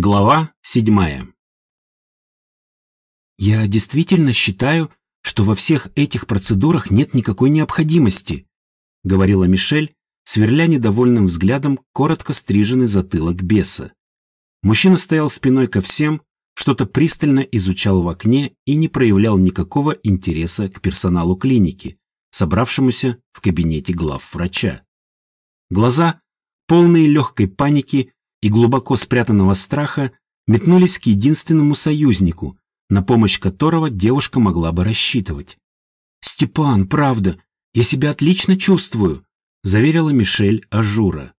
Глава седьмая. «Я действительно считаю, что во всех этих процедурах нет никакой необходимости», говорила Мишель, сверля недовольным взглядом коротко стриженный затылок беса. Мужчина стоял спиной ко всем, что-то пристально изучал в окне и не проявлял никакого интереса к персоналу клиники, собравшемуся в кабинете глав врача. Глаза, полные легкой паники, и глубоко спрятанного страха метнулись к единственному союзнику, на помощь которого девушка могла бы рассчитывать. «Степан, правда, я себя отлично чувствую», — заверила Мишель Ажура.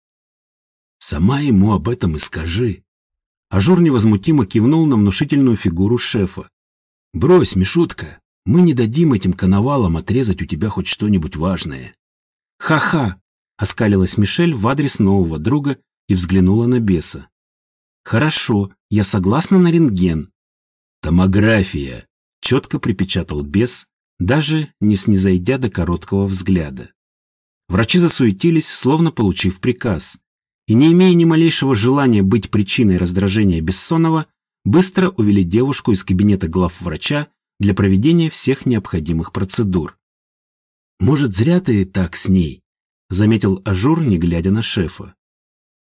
«Сама ему об этом и скажи». Ажур невозмутимо кивнул на внушительную фигуру шефа. «Брось, Мишутка, мы не дадим этим коновалам отрезать у тебя хоть что-нибудь важное». «Ха-ха!» — оскалилась Мишель в адрес нового друга и взглянула на беса. «Хорошо, я согласна на рентген». «Томография», — четко припечатал бес, даже не снизойдя до короткого взгляда. Врачи засуетились, словно получив приказ, и, не имея ни малейшего желания быть причиной раздражения Бессонова, быстро увели девушку из кабинета главврача для проведения всех необходимых процедур. «Может, зря ты так с ней?» — заметил Ажур, не глядя на шефа.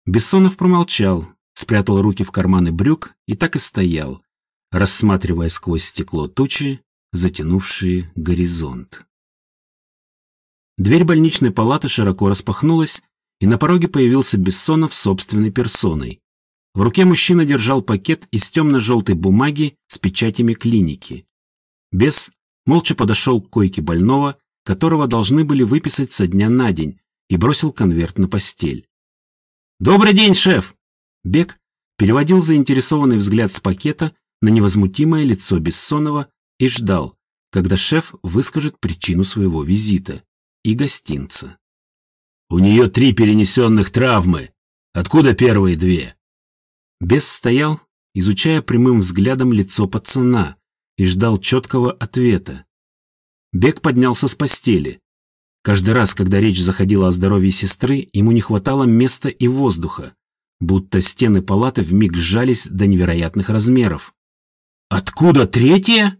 Бессонов промолчал, спрятал руки в карманы брюк и так и стоял, рассматривая сквозь стекло тучи, затянувшие горизонт. Дверь больничной палаты широко распахнулась, и на пороге появился Бессонов собственной персоной. В руке мужчина держал пакет из темно-желтой бумаги с печатями клиники. Бес молча подошел к койке больного, которого должны были выписать со дня на день, и бросил конверт на постель. «Добрый день, шеф!» Бек переводил заинтересованный взгляд с пакета на невозмутимое лицо Бессонова и ждал, когда шеф выскажет причину своего визита и гостинца. «У нее три перенесенных травмы. Откуда первые две?» Бес стоял, изучая прямым взглядом лицо пацана, и ждал четкого ответа. Бек поднялся с постели, Каждый раз, когда речь заходила о здоровье сестры, ему не хватало места и воздуха, будто стены палаты вмиг сжались до невероятных размеров. «Откуда третья?»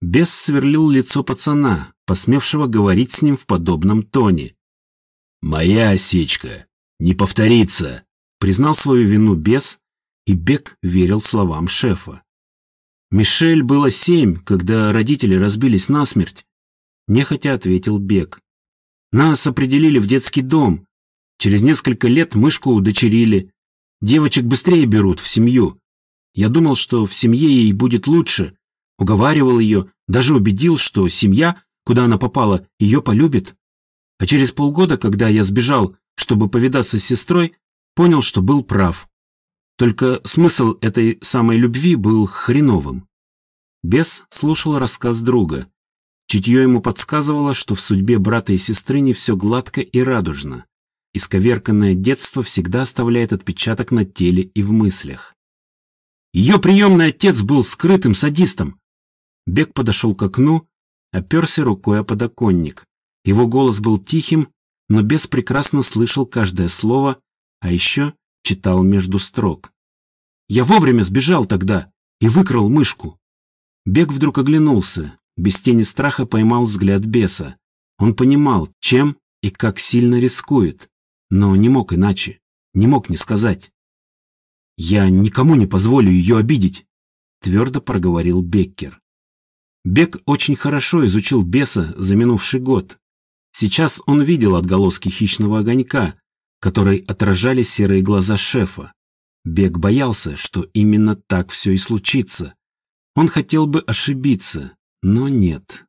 Бес сверлил лицо пацана, посмевшего говорить с ним в подобном тоне. «Моя осечка! Не повторится!» Признал свою вину бес, и Бек верил словам шефа. Мишель было семь, когда родители разбились насмерть. Нехотя ответил Бек. Нас определили в детский дом. Через несколько лет мышку удочерили. Девочек быстрее берут в семью. Я думал, что в семье ей будет лучше. Уговаривал ее, даже убедил, что семья, куда она попала, ее полюбит. А через полгода, когда я сбежал, чтобы повидаться с сестрой, понял, что был прав. Только смысл этой самой любви был хреновым. Бес слушал рассказ друга. Чутье ему подсказывало, что в судьбе брата и сестры не все гладко и радужно. Исковерканное детство всегда оставляет отпечаток на теле и в мыслях. Ее приемный отец был скрытым садистом. Бег подошел к окну, оперся рукой о подоконник. Его голос был тихим, но бес прекрасно слышал каждое слово, а еще читал между строк. Я вовремя сбежал тогда и выкрал мышку. Бег вдруг оглянулся, без тени страха поймал взгляд беса. Он понимал, чем и как сильно рискует, но не мог иначе, не мог не сказать. «Я никому не позволю ее обидеть», — твердо проговорил Беккер. Бек очень хорошо изучил беса за минувший год. Сейчас он видел отголоски хищного огонька, который отражали серые глаза шефа. Бек боялся, что именно так все и случится. Он хотел бы ошибиться, но нет.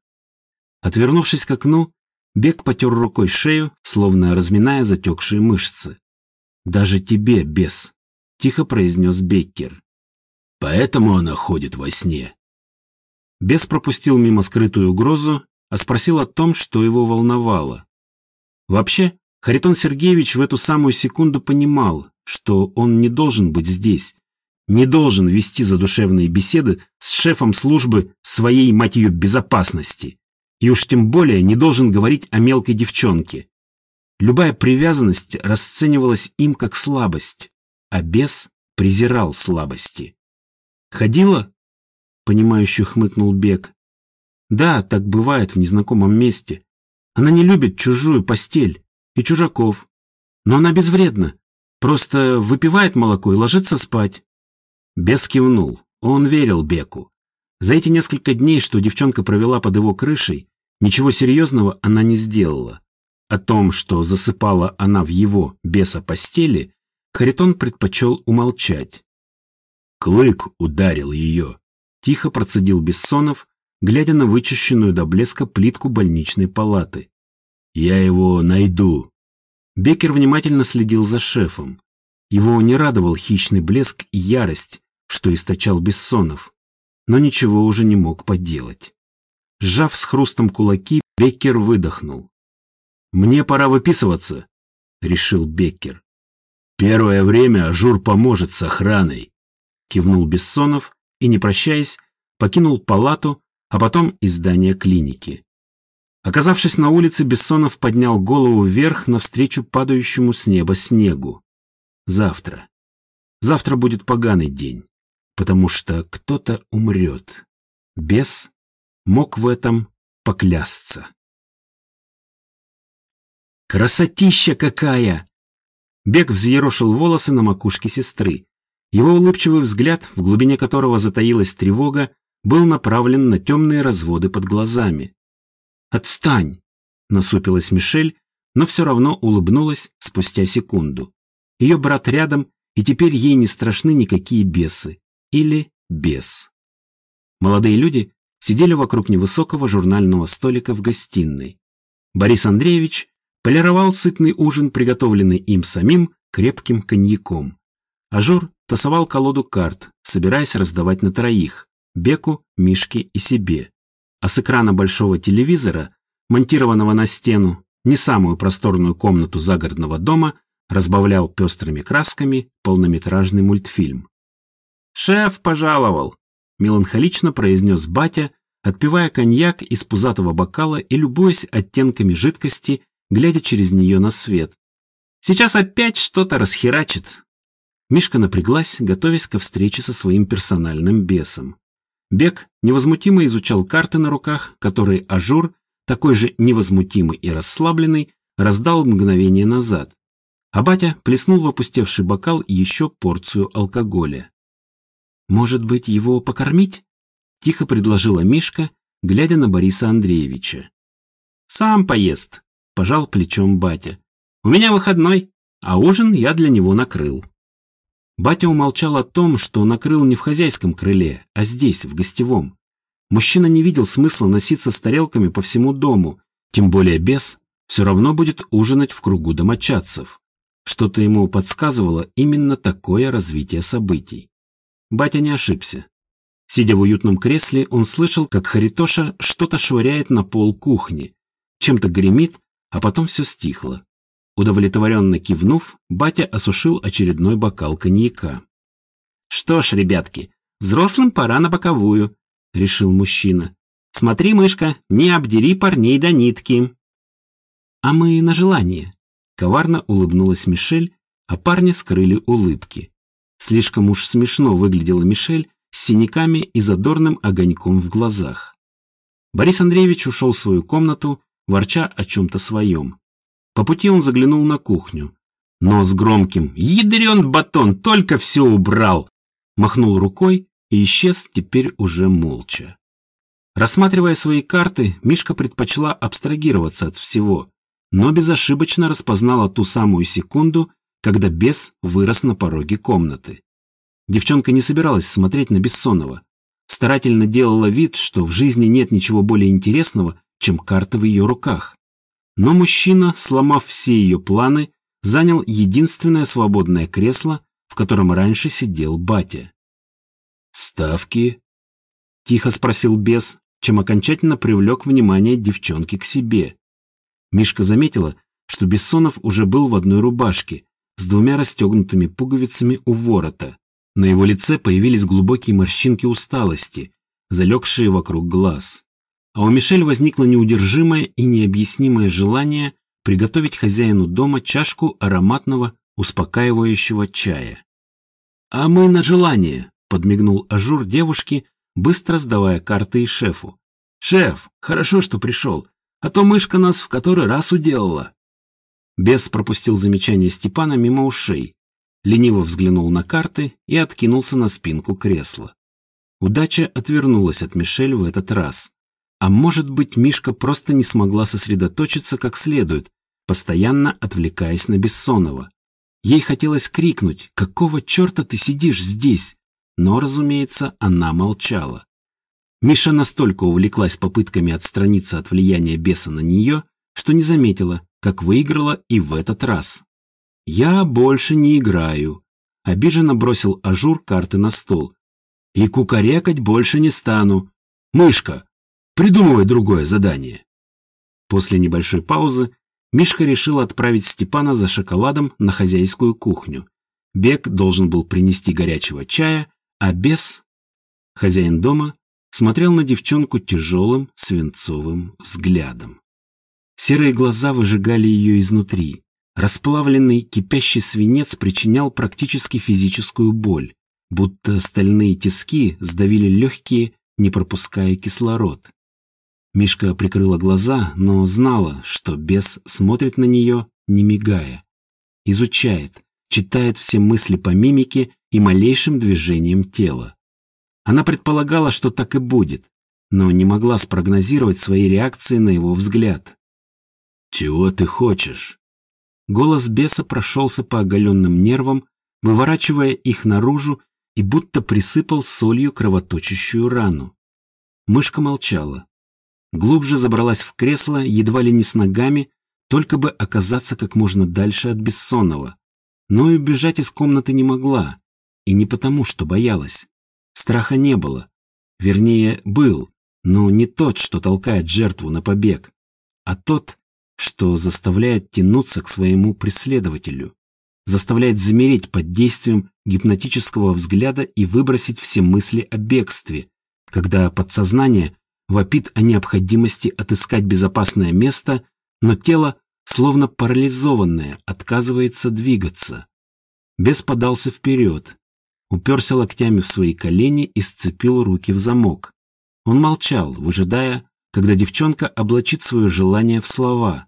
Отвернувшись к окну, Бег потер рукой шею, словно разминая затекшие мышцы. «Даже тебе, бес», — тихо произнес Беккер. «Поэтому она ходит во сне». Бес пропустил мимо скрытую угрозу, а спросил о том, что его волновало. Вообще, Харитон Сергеевич в эту самую секунду понимал, что он не должен быть здесь, не должен вести задушевные беседы с шефом службы своей, мать безопасности. И уж тем более не должен говорить о мелкой девчонке. Любая привязанность расценивалась им как слабость, а бес презирал слабости. «Ходила?» — понимающе хмыкнул Бек. «Да, так бывает в незнакомом месте. Она не любит чужую постель и чужаков. Но она безвредна. Просто выпивает молоко и ложится спать». Бес кивнул. Он верил Беку. За эти несколько дней, что девчонка провела под его крышей, ничего серьезного она не сделала. О том, что засыпала она в его, беса, постели, Харитон предпочел умолчать. Клык ударил ее. Тихо процедил Бессонов, глядя на вычищенную до блеска плитку больничной палаты. «Я его найду». Беккер внимательно следил за шефом. Его не радовал хищный блеск и ярость, что источал Бессонов, но ничего уже не мог поделать. Сжав с хрустом кулаки, Беккер выдохнул. «Мне пора выписываться», — решил Беккер. «Первое время Ажур поможет с охраной», — кивнул Бессонов и, не прощаясь, покинул палату, а потом и здание клиники. Оказавшись на улице, Бессонов поднял голову вверх навстречу падающему с неба снегу. Завтра. Завтра будет поганый день, потому что кто-то умрет. Бес мог в этом поклясться. «Красотища какая!» Бег взъерошил волосы на макушке сестры. Его улыбчивый взгляд, в глубине которого затаилась тревога, был направлен на темные разводы под глазами. «Отстань!» — насупилась Мишель, но все равно улыбнулась спустя секунду. Ее брат рядом, и теперь ей не страшны никакие бесы. Или бес. Молодые люди сидели вокруг невысокого журнального столика в гостиной. Борис Андреевич полировал сытный ужин, приготовленный им самим крепким коньяком. Ажур тасовал колоду карт, собираясь раздавать на троих – Беку, Мишке и себе. А с экрана большого телевизора, монтированного на стену, не самую просторную комнату загородного дома, разбавлял пестрыми красками полнометражный мультфильм. «Шеф пожаловал!» – меланхолично произнес батя, отпивая коньяк из пузатого бокала и любуясь оттенками жидкости, глядя через нее на свет. «Сейчас опять что-то расхерачит!» Мишка напряглась, готовясь ко встрече со своим персональным бесом. Бек невозмутимо изучал карты на руках, которые Ажур, такой же невозмутимый и расслабленный, раздал мгновение назад. А батя плеснул в опустевший бокал еще порцию алкоголя. «Может быть, его покормить?» – тихо предложила Мышка, глядя на Бориса Андреевича. «Сам поест», – пожал плечом батя. «У меня выходной, а ужин я для него накрыл». Батя умолчал о том, что накрыл не в хозяйском крыле, а здесь, в гостевом. Мужчина не видел смысла носиться с тарелками по всему дому, тем более без, все равно будет ужинать в кругу домочадцев. Что-то ему подсказывало именно такое развитие событий. Батя не ошибся. Сидя в уютном кресле, он слышал, как Харитоша что-то швыряет на пол кухни, чем-то гремит, а потом все стихло. Удовлетворенно кивнув, батя осушил очередной бокал коньяка. «Что ж, ребятки, взрослым пора на боковую», — решил мужчина. «Смотри, мышка, не обдери парней до нитки». «А мы на желание», — коварно улыбнулась Мишель, а парни скрыли улыбки. Слишком уж смешно выглядела Мишель с синяками и задорным огоньком в глазах. Борис Андреевич ушел в свою комнату, ворча о чем-то своем. По пути он заглянул на кухню. Но с громким «Ядрен батон, только все убрал!» махнул рукой и исчез теперь уже молча. Рассматривая свои карты, Мишка предпочла абстрагироваться от всего, но безошибочно распознала ту самую секунду, когда бес вырос на пороге комнаты. Девчонка не собиралась смотреть на Бессонова. Старательно делала вид, что в жизни нет ничего более интересного, чем карты в ее руках. Но мужчина, сломав все ее планы, занял единственное свободное кресло, в котором раньше сидел батя. «Ставки?» — тихо спросил бес, чем окончательно привлек внимание девчонки к себе. Мишка заметила, что Бессонов уже был в одной рубашке, с двумя расстегнутыми пуговицами у ворота. На его лице появились глубокие морщинки усталости, залегшие вокруг глаз а у Мишель возникло неудержимое и необъяснимое желание приготовить хозяину дома чашку ароматного, успокаивающего чая. «А мы на желание», — подмигнул Ажур девушке, быстро сдавая карты и шефу. «Шеф, хорошо, что пришел, а то мышка нас в который раз уделала». Бес пропустил замечание Степана мимо ушей, лениво взглянул на карты и откинулся на спинку кресла. Удача отвернулась от Мишель в этот раз. А может быть, Мишка просто не смогла сосредоточиться как следует, постоянно отвлекаясь на Бессонова. Ей хотелось крикнуть «Какого черта ты сидишь здесь?» Но, разумеется, она молчала. Миша настолько увлеклась попытками отстраниться от влияния беса на нее, что не заметила, как выиграла и в этот раз. «Я больше не играю», — обиженно бросил ажур карты на стол. «И кукарекать больше не стану. Мышка, придумывай другое задание». После небольшой паузы Мышка решила отправить Степана за шоколадом на хозяйскую кухню. Бек должен был принести горячего чая, а бес, хозяин дома, смотрел на девчонку тяжелым свинцовым взглядом. Серые глаза выжигали ее изнутри. Расплавленный кипящий свинец причинял практически физическую боль, будто стальные тиски сдавили легкие, не пропуская кислород. Мишка прикрыла глаза, но знала, что бес смотрит на нее, не мигая. Изучает, читает все мысли по мимике и малейшим движением тела. Она предполагала, что так и будет, но не могла спрогнозировать свои реакции на его взгляд. «Чего ты хочешь?» Голос беса прошелся по оголенным нервам, выворачивая их наружу и будто присыпал солью кровоточащую рану. Мышка молчала. Глубже забралась в кресло, едва ли не с ногами, только бы оказаться как можно дальше от Бессонова. Но и убежать из комнаты не могла. И не потому, что боялась. Страха не было. Вернее, был, но не тот, что толкает жертву на побег, а тот, что заставляет тянуться к своему преследователю, заставляет замереть под действием гипнотического взгляда и выбросить все мысли о бегстве, когда подсознание вопит о необходимости отыскать безопасное место, но тело, словно парализованное, отказывается двигаться. Бес подался вперед, уперся локтями в свои колени и сцепил руки в замок. Он молчал, выжидая, когда девчонка облачит свое желание в слова.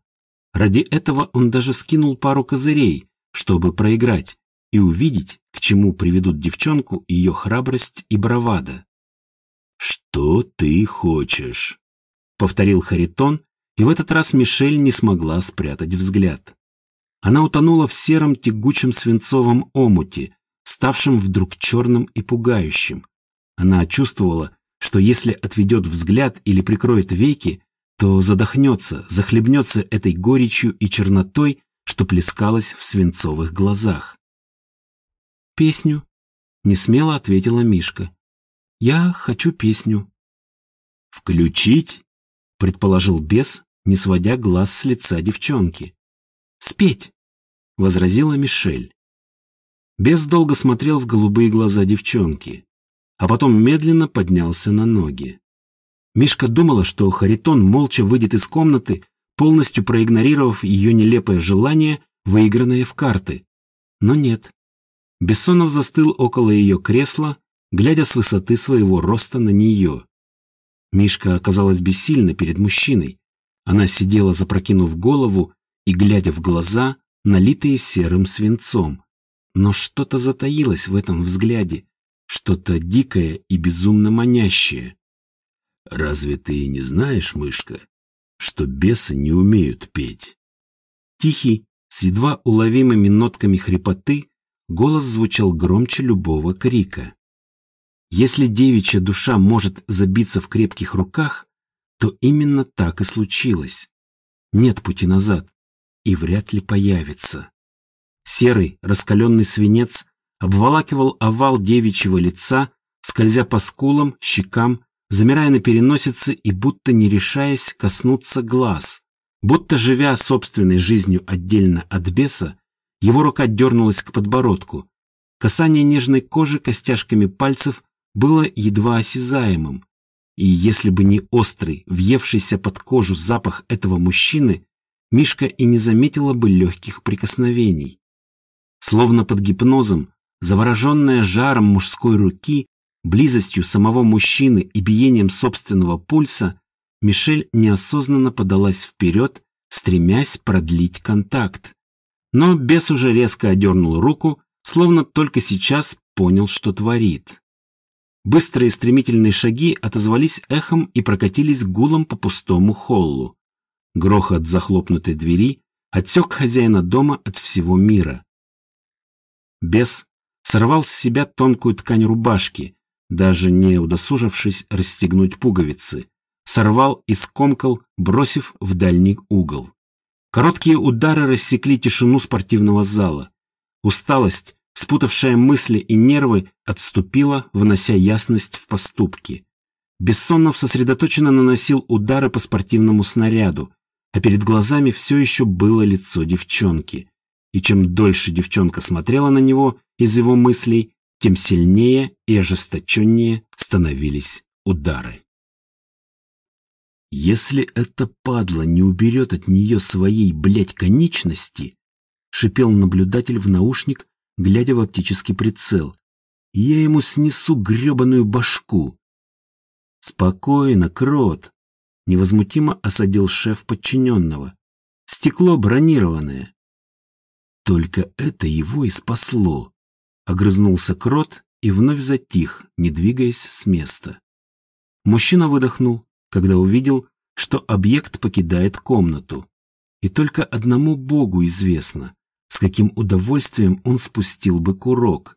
Ради этого он даже скинул пару козырей, чтобы проиграть и увидеть, к чему приведут девчонку ее храбрость и бравада. «Что ты хочешь?» — повторил Харитон, и в этот раз Мишель не смогла спрятать взгляд. Она утонула в сером тягучем свинцовом омуте, ставшем вдруг черным и пугающим. Она чувствовала, что если отведет взгляд или прикроет веки, то задохнется, захлебнется этой горечью и чернотой, что плескалась в свинцовых глазах. «Песню», — несмело ответила Мишка. «Я хочу песню». «Включить?» — предположил бес, не сводя глаз с лица девчонки. «Спеть!» — возразила Мишель. Бес долго смотрел в голубые глаза девчонки, а потом медленно поднялся на ноги. Мишка думала, что Харитон молча выйдет из комнаты, полностью проигнорировав ее нелепое желание, выигранное в карты. Но нет. Бессонов застыл около ее кресла, глядя с высоты своего роста на нее. Мишка оказалась бессильна перед мужчиной. Она сидела, запрокинув голову и глядя в глаза, налитые серым свинцом. Но что-то затаилось в этом взгляде, что-то дикое и безумно манящее. «Разве ты не знаешь, мышка, что бесы не умеют петь?» Тихий, с едва уловимыми нотками хрипоты, голос звучал громче любого крика. Если девичья душа может забиться в крепких руках, то именно так и случилось. Нет пути назад, и вряд ли появится. Серый, раскаленный свинец обволакивал овал девичьего лица, скользя по скулам, щекам, замирая на переносице и будто не решаясь коснуться глаз. Будто живя собственной жизнью отдельно от беса, его рука дернулась к подбородку. Касание нежной кожи костяшками пальцев было едва осязаемым. И если бы не острый, въевшийся под кожу запах этого мужчины, Мишка и не заметила бы легких прикосновений. Словно под гипнозом, завороженная жаром мужской руки, близостью самого мужчины и биением собственного пульса, Мишель неосознанно подалась вперед, стремясь продлить контакт. Но бес уже резко одернул руку, словно только сейчас понял, что творит. Быстрые стремительные шаги отозвались эхом и прокатились гулом по пустому холлу. Грохот захлопнутой двери отсек хозяина дома от всего мира. Бес сорвал с себя тонкую ткань рубашки, даже не удосужившись расстегнуть пуговицы, сорвал и скомкал, бросив в дальний угол. Короткие удары рассекли тишину спортивного зала. Усталость, спутавшая мысли и нервы, отступила, внося ясность в поступки. Бессонов сосредоточенно наносил удары по спортивному снаряду, а перед глазами все еще было лицо девчонки. И чем дольше девчонка смотрела на него из его мыслей, тем сильнее и ожесточеннее становились удары. «Если эта падла не уберет от нее своей, блядь, конечности», — шипел наблюдатель в наушник, глядя в оптический прицел, — «я ему снесу гребаную башку». «Спокойно, крот», — невозмутимо осадил шеф подчиненного. «Стекло бронированное». «Только это его и спасло», — огрызнулся крот и вновь затих, не двигаясь с места. Мужчина выдохнул, когда увидел, что объект покидает комнату. И только одному Богу известно, с каким удовольствием он спустил бы курок,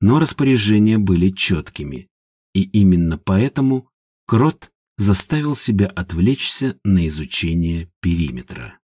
но распоряжения были четкими. И именно поэтому Крот заставил себя отвлечься на изучение периметра.